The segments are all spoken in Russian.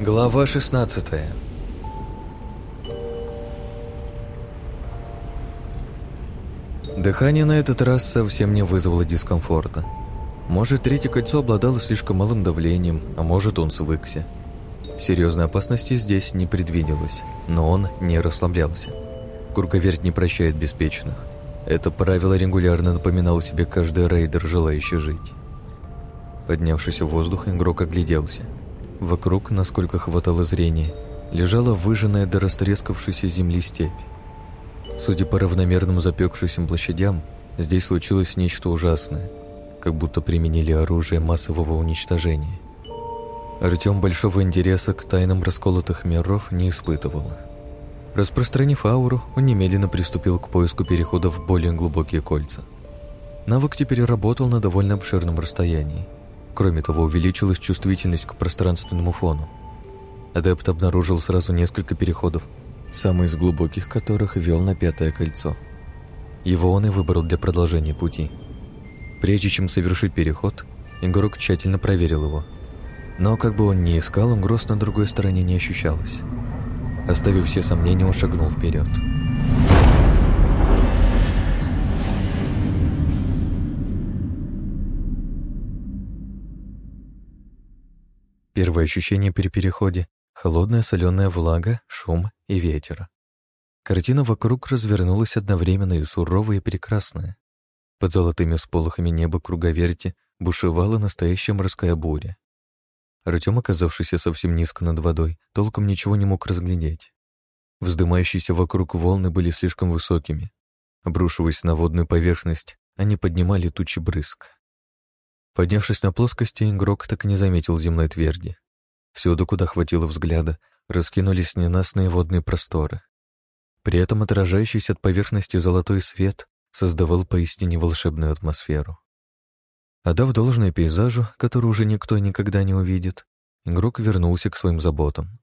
Глава 16 Дыхание на этот раз совсем не вызвало дискомфорта. Может, третье кольцо обладало слишком малым давлением, а может, он свыкся. Серьезной опасности здесь не предвиделось, но он не расслаблялся. Курковерть не прощает беспечных. Это правило регулярно напоминал себе каждый рейдер, желающий жить. Поднявшись в воздух, игрок огляделся. Вокруг, насколько хватало зрения, лежала выжженная до растрескавшейся земли степь. Судя по равномерным запекшимся площадям, здесь случилось нечто ужасное, как будто применили оружие массового уничтожения. Артем большого интереса к тайнам расколотых миров не испытывал. Распространив ауру, он немедленно приступил к поиску переходов в более глубокие кольца. Навык теперь работал на довольно обширном расстоянии. Кроме того, увеличилась чувствительность к пространственному фону. Адепт обнаружил сразу несколько переходов, самый из глубоких которых вел на пятое кольцо. Его он и выбрал для продолжения пути. Прежде чем совершить переход, игрок тщательно проверил его. Но как бы он ни искал, угроз на другой стороне не ощущалось. Оставив все сомнения, он шагнул вперед. Первое ощущение при переходе — холодная соленая влага, шум и ветер. Картина вокруг развернулась одновременно и суровая, и прекрасная. Под золотыми сполохами неба круговерти бушевала настоящая морская буря. Артем, оказавшийся совсем низко над водой, толком ничего не мог разглядеть. Вздымающиеся вокруг волны были слишком высокими. Обрушиваясь на водную поверхность, они поднимали тучи брызг. Поднявшись на плоскости, игрок так и не заметил земной тверди. Всюду, куда хватило взгляда, раскинулись ненастные водные просторы. При этом отражающийся от поверхности золотой свет создавал поистине волшебную атмосферу. Отдав должное пейзажу, который уже никто никогда не увидит, игрок вернулся к своим заботам.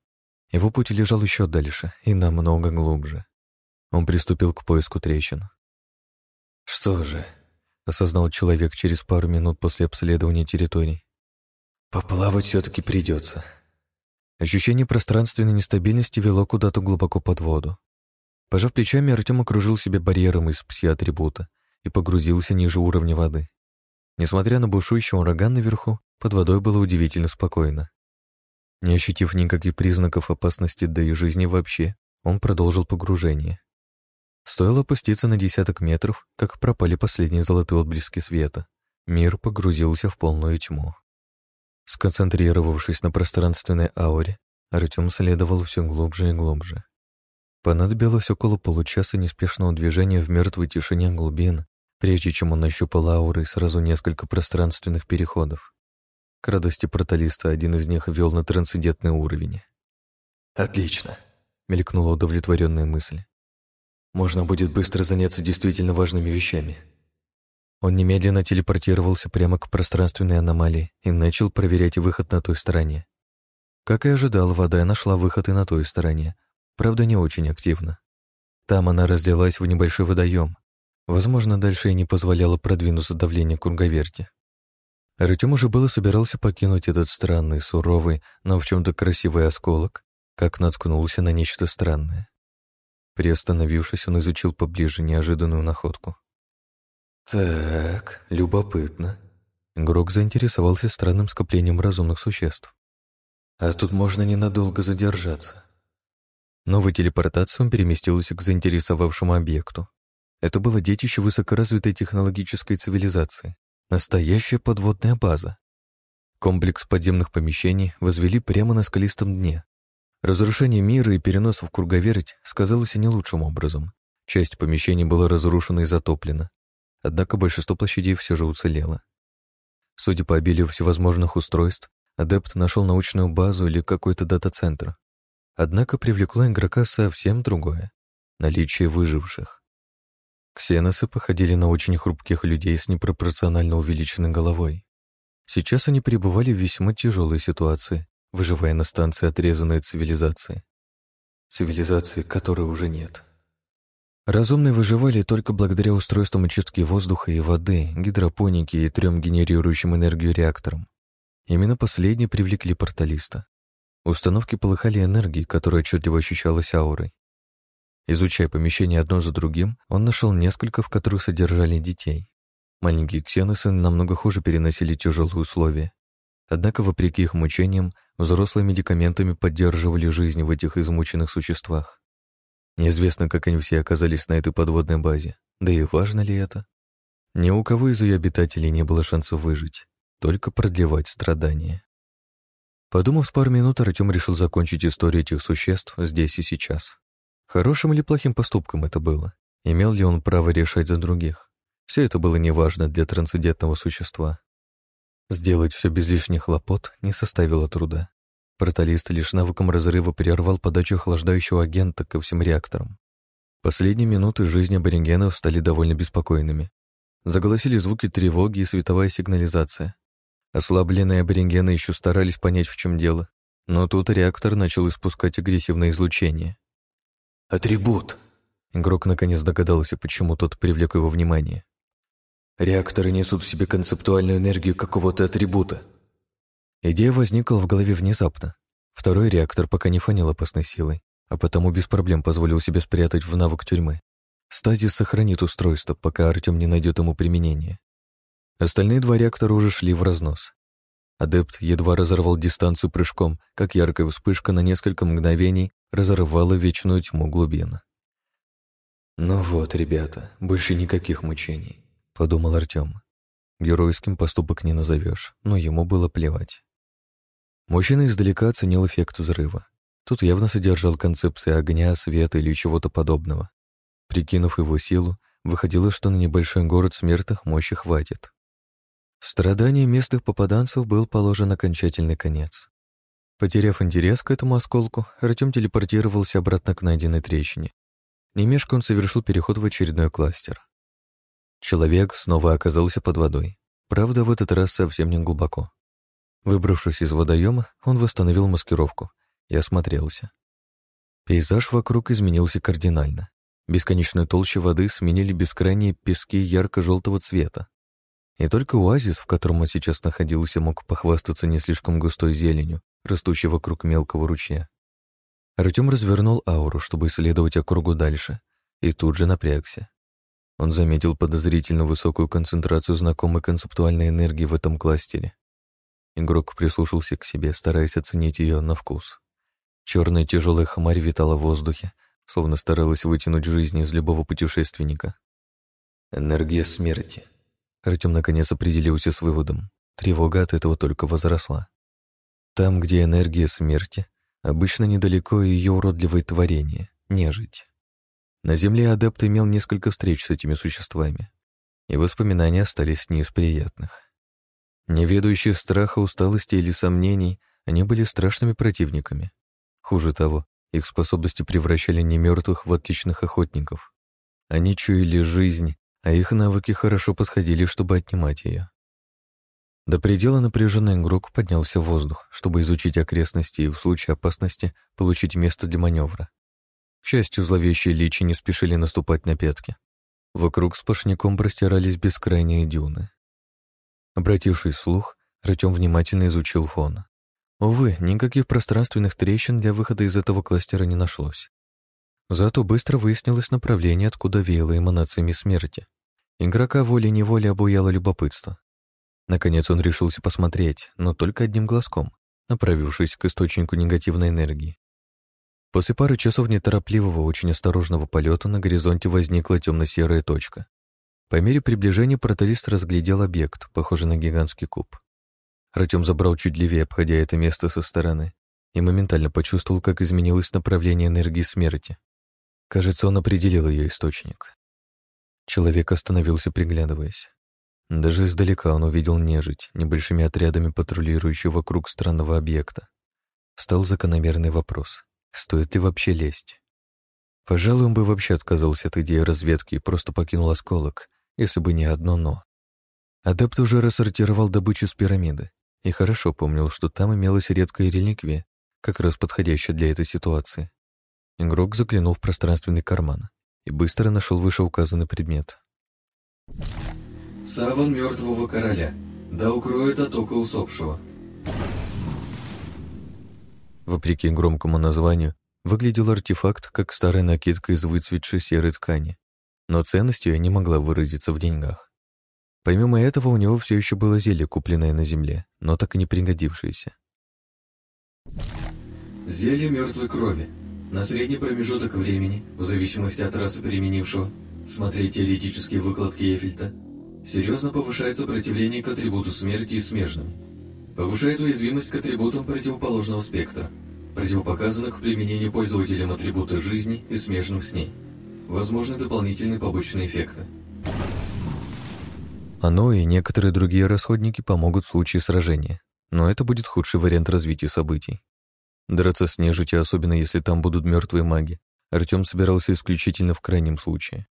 Его путь лежал еще дальше и намного глубже. Он приступил к поиску трещин. «Что же?» — осознал человек через пару минут после обследования территорий. «Поплавать все-таки придется». Ощущение пространственной нестабильности вело куда-то глубоко под воду. Пожав плечами, Артем окружил себя барьером из пси-атрибута и погрузился ниже уровня воды. Несмотря на бушующий ураган наверху, под водой было удивительно спокойно. Не ощутив никаких признаков опасности, да и жизни вообще, он продолжил погружение. Стоило опуститься на десяток метров, как пропали последние золотые отблески света. Мир погрузился в полную тьму. Сконцентрировавшись на пространственной ауре, Артем следовал все глубже и глубже. Понадобилось около получаса неспешного движения в мертвой тишине глубин, прежде чем он нащупал ауры сразу несколько пространственных переходов. К радости проталиста один из них вел на трансцендентный уровень. «Отлично», — мелькнула удовлетворенная мысль. «Можно будет быстро заняться действительно важными вещами». Он немедленно телепортировался прямо к пространственной аномалии и начал проверять выход на той стороне. Как и ожидал, вода нашла выход и на той стороне, правда, не очень активно. Там она разделась в небольшой водоем. Возможно, дальше и не позволяло продвинуться давление круговерти. Артем уже было собирался покинуть этот странный, суровый, но в чем-то красивый осколок, как наткнулся на нечто странное. Приостановившись, он изучил поближе неожиданную находку. «Так, любопытно». Игрок заинтересовался странным скоплением разумных существ. «А тут можно ненадолго задержаться». Телепортацией он переместился к заинтересовавшему объекту. Это было детище высокоразвитой технологической цивилизации. Настоящая подводная база. Комплекс подземных помещений возвели прямо на скалистом дне. Разрушение мира и перенос в круговерть сказалось не лучшим образом. Часть помещений была разрушена и затоплена. Однако большинство площадей все же уцелело. Судя по обилию всевозможных устройств, адепт нашел научную базу или какой-то дата-центр. Однако привлекло игрока совсем другое — наличие выживших. Ксеносы походили на очень хрупких людей с непропорционально увеличенной головой. Сейчас они пребывали в весьма тяжелой ситуации, выживая на станции, отрезанной от цивилизации. Цивилизации, которой уже нет. Разумные выживали только благодаря устройствам очистки воздуха и воды, гидропонике и трем генерирующим энергию реакторам. Именно последние привлекли порталиста. Установки полыхали энергией, которая отчетливо ощущалась аурой. Изучая помещение одно за другим, он нашел несколько, в которых содержали детей. Маленькие ксеносы намного хуже переносили тяжелые условия. Однако, вопреки их мучениям, взрослые медикаментами поддерживали жизнь в этих измученных существах. Неизвестно, как они все оказались на этой подводной базе, да и важно ли это. Ни у кого из ее обитателей не было шансов выжить, только продлевать страдания. Подумав с пару минут, Артем решил закончить историю этих существ здесь и сейчас. Хорошим или плохим поступком это было? Имел ли он право решать за других? Все это было неважно для трансцендентного существа. Сделать все без лишних хлопот не составило труда. Порталист лишь навыком разрыва прервал подачу охлаждающего агента ко всем реакторам. Последние минуты жизни аборигенов стали довольно беспокойными. Заголосили звуки тревоги и световая сигнализация. Ослабленные аборигены еще старались понять, в чем дело, но тут реактор начал испускать агрессивное излучение. «Атрибут!» Игрок наконец догадался, почему тот привлек его внимание. «Реакторы несут в себе концептуальную энергию какого-то атрибута». Идея возникла в голове внезапно. Второй реактор пока не фанил опасной силой, а потому без проблем позволил себе спрятать в навык тюрьмы. Стазис сохранит устройство, пока Артем не найдет ему применение. Остальные два реактора уже шли в разнос. Адепт едва разорвал дистанцию прыжком, как яркая вспышка на несколько мгновений разорвала вечную тьму глубин. «Ну вот, ребята, больше никаких мучений», — подумал Артем. Геройским поступок не назовешь, но ему было плевать. Мужчина издалека оценил эффект взрыва. Тут явно содержал концепции огня, света или чего-то подобного. Прикинув его силу, выходило, что на небольшой город смертных мощи хватит. Страданию местных попаданцев был положен окончательный конец. Потеряв интерес к этому осколку, Артем телепортировался обратно к найденной трещине. Немешко он совершил переход в очередной кластер. Человек снова оказался под водой. Правда, в этот раз совсем не глубоко. Выбравшись из водоема, он восстановил маскировку и осмотрелся. Пейзаж вокруг изменился кардинально. Бесконечную толщу воды сменили бескрайние пески ярко-желтого цвета. И только оазис, в котором он сейчас находился, мог похвастаться не слишком густой зеленью, растущей вокруг мелкого ручья. Артем развернул ауру, чтобы исследовать округу дальше, и тут же напрягся. Он заметил подозрительно высокую концентрацию знакомой концептуальной энергии в этом кластере. Игрок прислушался к себе, стараясь оценить ее на вкус. Черная тяжелая хмарь витала в воздухе, словно старалась вытянуть жизнь из любого путешественника. «Энергия смерти», Артем наконец определился с выводом. Тревога от этого только возросла. Там, где энергия смерти, обычно недалеко ее уродливое творение — нежить. На Земле адепт имел несколько встреч с этими существами, и воспоминания остались не из приятных. Не ведающие страха, усталости или сомнений, они были страшными противниками. Хуже того, их способности превращали немертвых в отличных охотников. Они чуяли жизнь а их навыки хорошо подходили, чтобы отнимать ее. До предела напряженный игрок поднялся в воздух, чтобы изучить окрестности и в случае опасности получить место для маневра. К счастью, зловещие личи не спешили наступать на пятки. Вокруг сплошняком простирались бескрайние дюны. Обратившись вслух, Артем внимательно изучил фон. Увы, никаких пространственных трещин для выхода из этого кластера не нашлось. Зато быстро выяснилось направление, откуда веяло эманациями смерти. Игрока волей-неволей обуяло любопытство. Наконец он решился посмотреть, но только одним глазком, направившись к источнику негативной энергии. После пары часов неторопливого, очень осторожного полета на горизонте возникла темно-серая точка. По мере приближения проталист разглядел объект, похожий на гигантский куб. Артем забрал чуть левее, обходя это место со стороны, и моментально почувствовал, как изменилось направление энергии смерти. Кажется, он определил ее источник. Человек остановился, приглядываясь. Даже издалека он увидел нежить, небольшими отрядами патрулирующую вокруг странного объекта. Стал закономерный вопрос, стоит ли вообще лезть? Пожалуй, он бы вообще отказался от идеи разведки и просто покинул осколок, если бы не одно «но». Адепт уже рассортировал добычу с пирамиды и хорошо помнил, что там имелась редкая реликвия, как раз подходящая для этой ситуации. Игрок заглянул в пространственный карман и быстро нашел вышеуказанный предмет. «Саван мертвого короля. Да укроет от ока усопшего». Вопреки громкому названию, выглядел артефакт как старая накидка из выцветшей серой ткани, но ценность ее не могла выразиться в деньгах. Помимо этого, у него все еще было зелье, купленное на земле, но так и не пригодившееся. Зелье мертвой крови. На средний промежуток времени, в зависимости от расы применившего, смотрите теоретические выкладки Эфельта, серьезно повышает сопротивление к атрибуту смерти и смежным. Повышает уязвимость к атрибутам противоположного спектра, противопоказанных к применению пользователям атрибута жизни и смежным с ней. Возможны дополнительные побочные эффекты. Оно и некоторые другие расходники помогут в случае сражения, но это будет худший вариант развития событий. Драться с нежитью, особенно если там будут мертвые маги, Артем собирался исключительно в крайнем случае.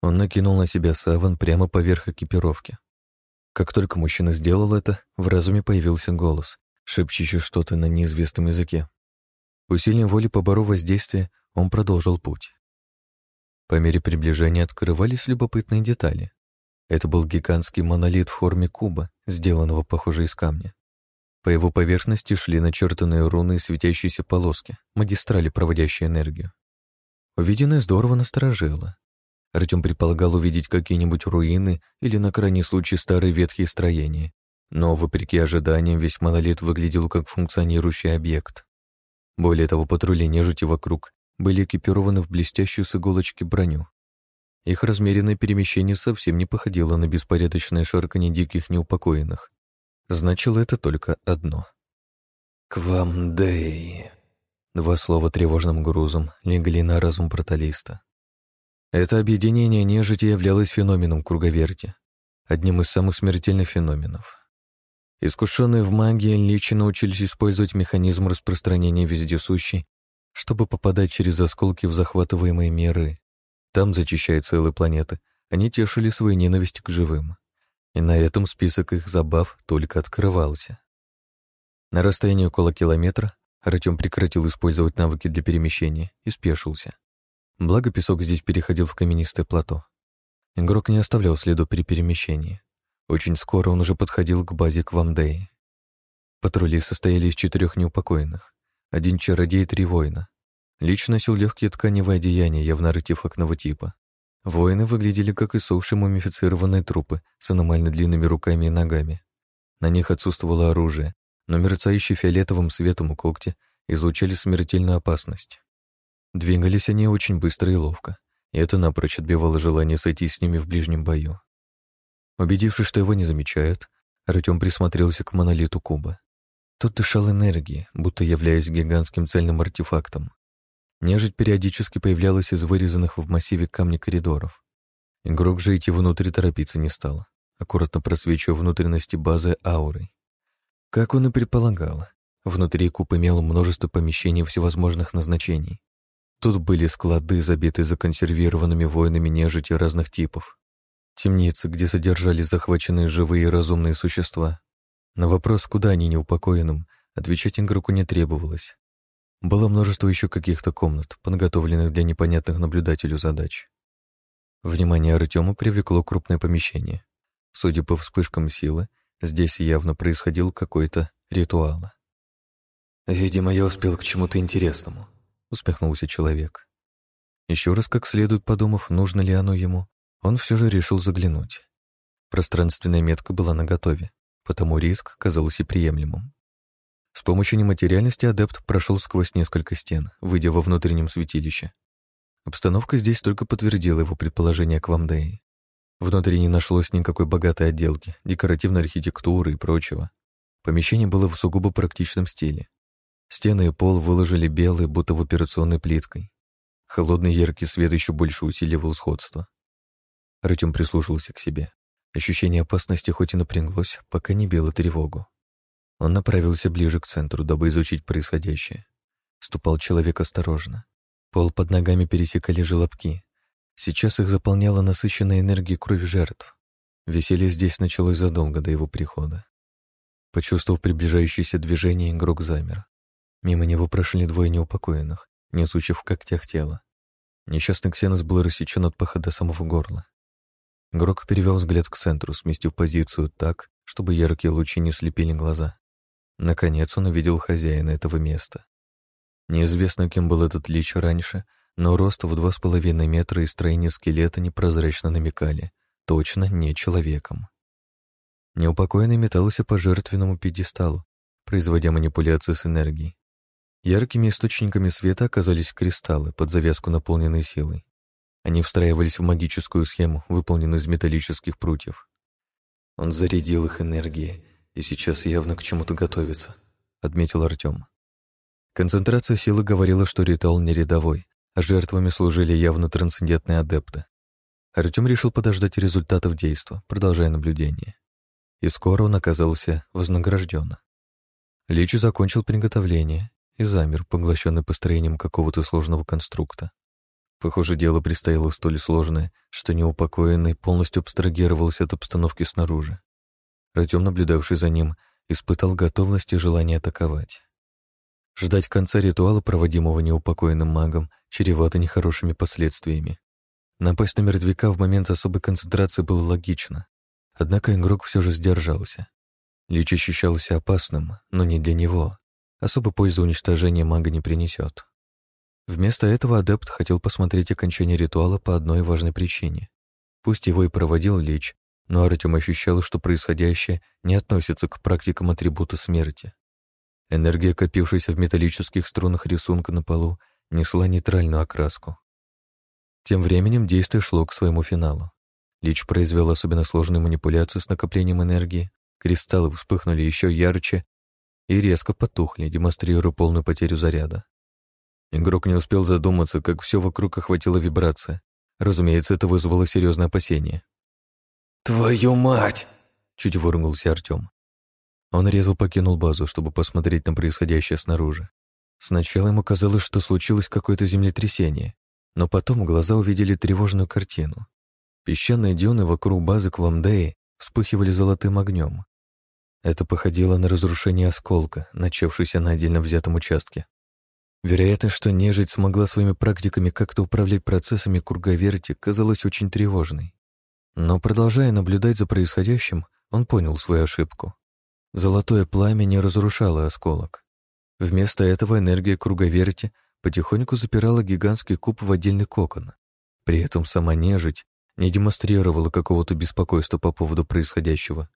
Он накинул на себя саван прямо поверх экипировки. Как только мужчина сделал это, в разуме появился голос, шепчущий что-то на неизвестном языке. Усилием воли поборов воздействие, он продолжил путь. По мере приближения открывались любопытные детали. Это был гигантский монолит в форме куба, сделанного, похоже, из камня. По его поверхности шли начертанные руны и светящиеся полоски, магистрали, проводящие энергию. Увиденное здорово насторожило. Артем предполагал увидеть какие-нибудь руины или, на крайний случай, старые ветхие строения. Но, вопреки ожиданиям, весь монолит выглядел как функционирующий объект. Более того, патрули нежити вокруг были экипированы в блестящую с иголочки броню. Их размеренное перемещение совсем не походило на беспорядочное шарканье диких неупокоенных. Значило это только одно. «Квамдей». Два слова тревожным грузом легли на разум проталиста. Это объединение нежити являлось феноменом круговерти, одним из самых смертельных феноменов. Искушенные в магии личи научились использовать механизм распространения вездесущий, чтобы попадать через осколки в захватываемые миры. Там, зачищая целые планеты, они тешили свою ненависть к живым. И на этом список их забав только открывался. На расстоянии около километра Артем прекратил использовать навыки для перемещения и спешился. Благо песок здесь переходил в каменистое плато. Игрок не оставлял следу при перемещении. Очень скоро он уже подходил к базе Квамдеи. Патрули состояли из четырех неупокоенных. Один чародей и три воина. Лично носил легкие тканевые одеяния, явно артефактного типа. Воины выглядели как иссохшие мумифицированные трупы с аномально длинными руками и ногами. На них отсутствовало оружие, но мерцающие фиолетовым светом когти излучали смертельную опасность. Двигались они очень быстро и ловко, и это напрочь отбивало желание сойти с ними в ближнем бою. Убедившись, что его не замечают, Артем присмотрелся к монолиту куба. Тот дышал энергией, будто являясь гигантским цельным артефактом. Нежить периодически появлялась из вырезанных в массиве камня коридоров. Игрок же идти внутрь торопиться не стал, аккуратно просвечивая внутренности базы аурой. Как он и предполагал, внутри куб имел множество помещений всевозможных назначений. Тут были склады, забитые законсервированными воинами нежити разных типов. Темницы, где содержались захваченные живые и разумные существа. На вопрос, куда они неупокоенным, отвечать игроку не требовалось. Было множество еще каких-то комнат, подготовленных для непонятных наблюдателю задач. Внимание Артема привлекло крупное помещение. Судя по вспышкам силы, здесь явно происходил какой-то ритуал. «Видимо, я успел к чему-то интересному», — усмехнулся человек. Еще раз как следует подумав, нужно ли оно ему, он все же решил заглянуть. Пространственная метка была наготове, потому риск казался приемлемым. С помощью нематериальности адепт прошел сквозь несколько стен, выйдя во внутреннем святилище. Обстановка здесь только подтвердила его предположение к Вамдеи. Внутри не нашлось никакой богатой отделки, декоративной архитектуры и прочего. Помещение было в сугубо практичном стиле. Стены и пол выложили белой, будто в операционной плиткой. Холодный яркий свет еще больше усиливал сходство. Артем прислушался к себе. Ощущение опасности хоть и напряглось, пока не било тревогу. Он направился ближе к центру, дабы изучить происходящее. Ступал человек осторожно. Пол под ногами пересекали желобки. Сейчас их заполняла насыщенная энергией кровь жертв. Веселье здесь началось задолго до его прихода. Почувствовав приближающееся движение, игрок замер. Мимо него прошли двое неупокоенных, несущих в когтях тело. Несчастный ксенос был рассечен от паха до самого горла. Игрок перевел взгляд к центру, сместив позицию так, чтобы яркие лучи не слепили глаза. Наконец он увидел хозяина этого места, Неизвестно, кем был этот лич раньше, но рост в два с половиной метра и строение скелета непрозрачно намекали. Точно не человеком. Неупокоенный метался по жертвенному пьедесталу, производя манипуляции с энергией. Яркими источниками света оказались кристаллы, под завязку наполненные силой. Они встраивались в магическую схему, выполненную из металлических прутьев. Он зарядил их энергией и сейчас явно к чему-то готовится, отметил Артем. Концентрация силы говорила, что ритуал не рядовой, а жертвами служили явно трансцендентные адепты. Артем решил подождать результатов действа, продолжая наблюдение. И скоро он оказался вознагражден. Лич закончил приготовление и замер, поглощенный построением какого-то сложного конструкта. Похоже, дело предстояло столь сложное, что неупокоенный полностью абстрагировался от обстановки снаружи. Артем, наблюдавший за ним, испытал готовность и желание атаковать. Ждать конца ритуала, проводимого неупокоенным магом, чревато нехорошими последствиями. Напасть на мертвяка в момент особой концентрации было логично. Однако игрок все же сдержался. Лич ощущался опасным, но не для него. Особо пользы уничтожения мага не принесет. Вместо этого адепт хотел посмотреть окончание ритуала по одной важной причине. Пусть его и проводил Лич, но Артем ощущал, что происходящее не относится к практикам атрибута смерти. Энергия, копившаяся в металлических струнах рисунка на полу, несла нейтральную окраску. Тем временем действие шло к своему финалу. Лич произвел особенно сложную манипуляцию с накоплением энергии, кристаллы вспыхнули еще ярче и резко потухли, демонстрируя полную потерю заряда. Игрок не успел задуматься, как все вокруг охватила вибрация. Разумеется, это вызвало серьезное опасение. «Твою мать!» — чуть выругался Артем. Он резво покинул базу, чтобы посмотреть на происходящее снаружи. Сначала ему казалось, что случилось какое-то землетрясение, но потом глаза увидели тревожную картину. Песчаные дюны вокруг базы Квамдеи вспыхивали золотым огнем. Это походило на разрушение осколка, начавшееся на отдельно взятом участке. Вероятность, что нежить смогла своими практиками как-то управлять процессами круговерти, казалась очень тревожной. Но, продолжая наблюдать за происходящим, он понял свою ошибку. Золотое пламя не разрушало осколок. Вместо этого энергия круговерти потихоньку запирала гигантский куб в отдельный кокон. При этом сама нежить не демонстрировала какого-то беспокойства по поводу происходящего,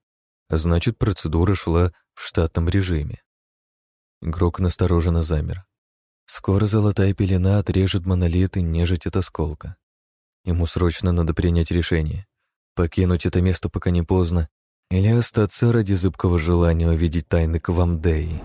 значит, процедура шла в штатном режиме. Игрок настороженно замер. Скоро золотая пелена отрежет монолит и нежить от осколка. Ему срочно надо принять решение. Покинуть это место, пока не поздно, или остаться ради зыбкого желания увидеть тайны Квамдеи.